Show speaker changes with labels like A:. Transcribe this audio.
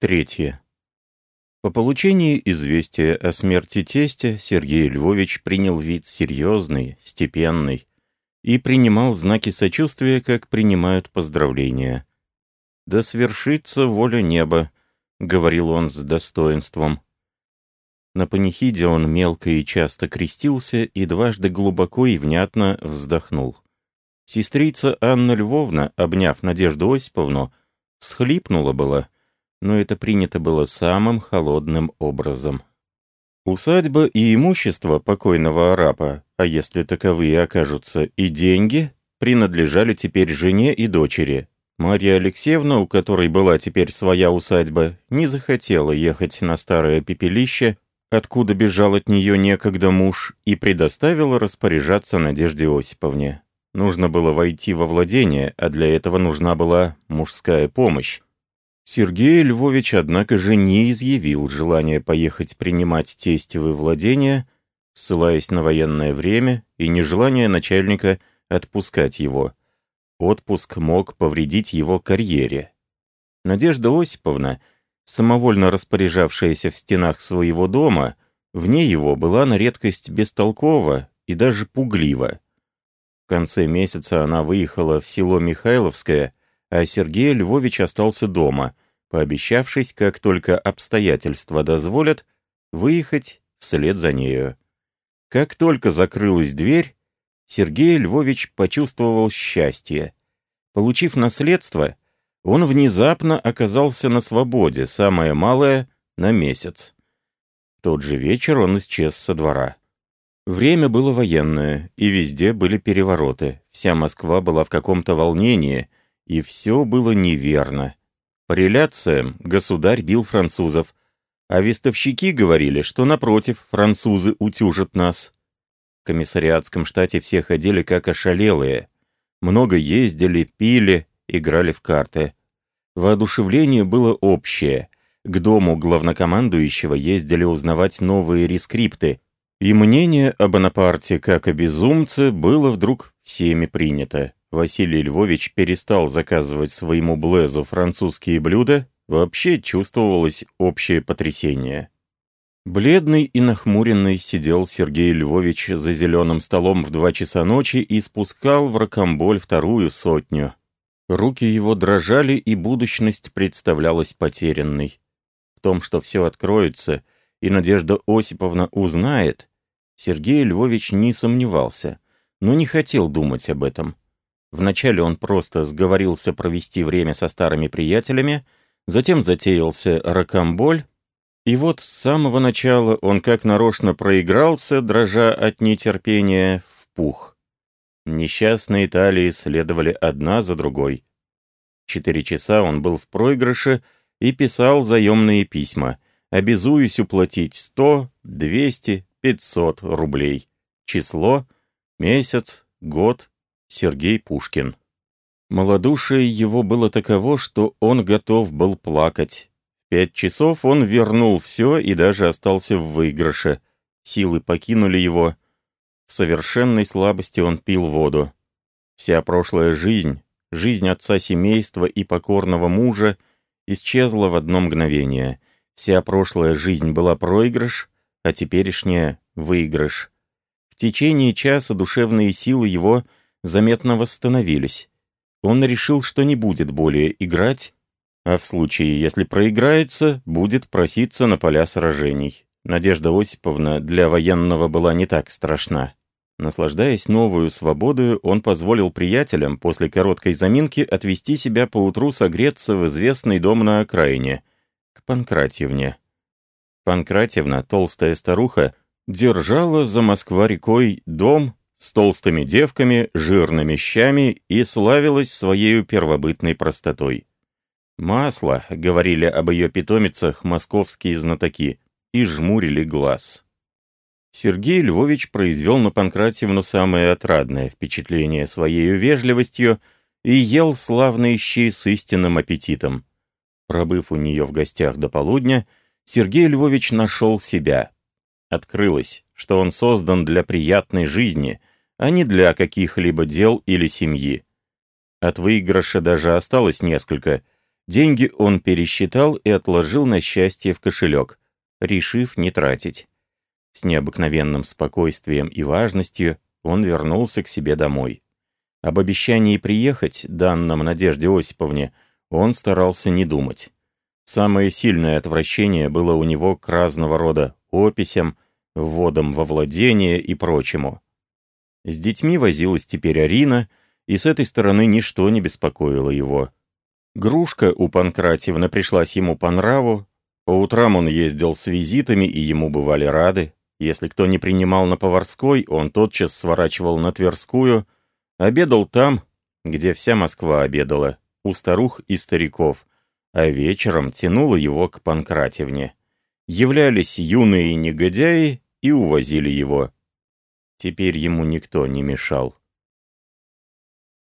A: Третье. По получении известия о смерти тестя Сергей Львович принял вид серьезный, степенный и принимал знаки сочувствия, как принимают поздравления. «Да свершится воля неба», — говорил он с достоинством. На панихиде он мелко и часто крестился и дважды глубоко и внятно вздохнул. Сестрица Анна Львовна, обняв Надежду Осиповну, всхлипнула была — но это принято было самым холодным образом. Усадьба и имущество покойного арапа, а если таковые окажутся и деньги, принадлежали теперь жене и дочери. Марья Алексеевна, у которой была теперь своя усадьба, не захотела ехать на старое пепелище, откуда бежал от нее некогда муж, и предоставила распоряжаться Надежде Осиповне. Нужно было войти во владение, а для этого нужна была мужская помощь. Сергей Львович, однако же, не изъявил желания поехать принимать тестевые владения, ссылаясь на военное время и нежелание начальника отпускать его. Отпуск мог повредить его карьере. Надежда Осиповна, самовольно распоряжавшаяся в стенах своего дома, вне его была на редкость бестолкова и даже пуглива. В конце месяца она выехала в село Михайловское, а Сергей Львович остался дома, пообещавшись, как только обстоятельства дозволят, выехать вслед за нею. Как только закрылась дверь, Сергей Львович почувствовал счастье. Получив наследство, он внезапно оказался на свободе, самое малое — на месяц. В тот же вечер он исчез со двора. Время было военное, и везде были перевороты. Вся Москва была в каком-то волнении, и все было неверно. По реляциям государь бил французов, а вестовщики говорили, что, напротив, французы утюжат нас. В комиссариатском штате все ходили как ошалелые. Много ездили, пили, играли в карты. Воодушевление было общее. К дому главнокомандующего ездили узнавать новые рескрипты, и мнение об Бонапарте как о безумце было вдруг всеми принято. Василий Львович перестал заказывать своему Блезу французские блюда, вообще чувствовалось общее потрясение. Бледный и нахмуренный сидел Сергей Львович за зеленым столом в два часа ночи и спускал в ракомболь вторую сотню. Руки его дрожали, и будущность представлялась потерянной. В том, что все откроется, и Надежда Осиповна узнает, Сергей Львович не сомневался, но не хотел думать об этом. Вначале он просто сговорился провести время со старыми приятелями, затем затеялся ракомболь, и вот с самого начала он как нарочно проигрался, дрожа от нетерпения, в пух. Несчастные талии следовали одна за другой. Четыре часа он был в проигрыше и писал заемные письма, обязуясь уплатить сто, двести, пятьсот рублей. Число, месяц, год, Сергей Пушкин. Молодушие его было таково, что он готов был плакать. В пять часов он вернул все и даже остался в выигрыше. Силы покинули его. В совершенной слабости он пил воду. Вся прошлая жизнь, жизнь отца семейства и покорного мужа исчезла в одно мгновение. Вся прошлая жизнь была проигрыш, а теперешняя — выигрыш. В течение часа душевные силы его — заметно восстановились. Он решил, что не будет более играть, а в случае, если проиграется, будет проситься на поля сражений. Надежда Осиповна для военного была не так страшна. Наслаждаясь новую свободою, он позволил приятелям после короткой заминки отвести себя поутру согреться в известный дом на окраине, к Панкратьевне. Панкратьевна, толстая старуха, держала за Москва-рекой дом, с толстыми девками, жирными щами и славилась своей первобытной простотой. «Масло», — говорили об ее питомицах московские знатоки, и жмурили глаз. Сергей Львович произвел на Панкратьевну самое отрадное впечатление своей вежливостью и ел славные щи с истинным аппетитом. Пробыв у нее в гостях до полудня, Сергей Львович нашел себя. Открылось, что он создан для приятной жизни — а не для каких-либо дел или семьи. От выигрыша даже осталось несколько, Деньги он пересчитал и отложил на счастье в кошелек, решив не тратить. С необыкновенным спокойствием и важностью он вернулся к себе домой. Об обещании приехать, данном Надежде Осиповне, он старался не думать. Самое сильное отвращение было у него к разного рода описям, вводам во владение и прочему. С детьми возилась теперь Арина, и с этой стороны ничто не беспокоило его. Грушка у Панкратьевны пришлась ему по нраву, по утрам он ездил с визитами, и ему бывали рады. Если кто не принимал на Поварской, он тотчас сворачивал на Тверскую, обедал там, где вся Москва обедала, у старух и стариков, а вечером тянуло его к Панкратевне. Являлись юные негодяи и увозили его. Теперь ему никто не мешал.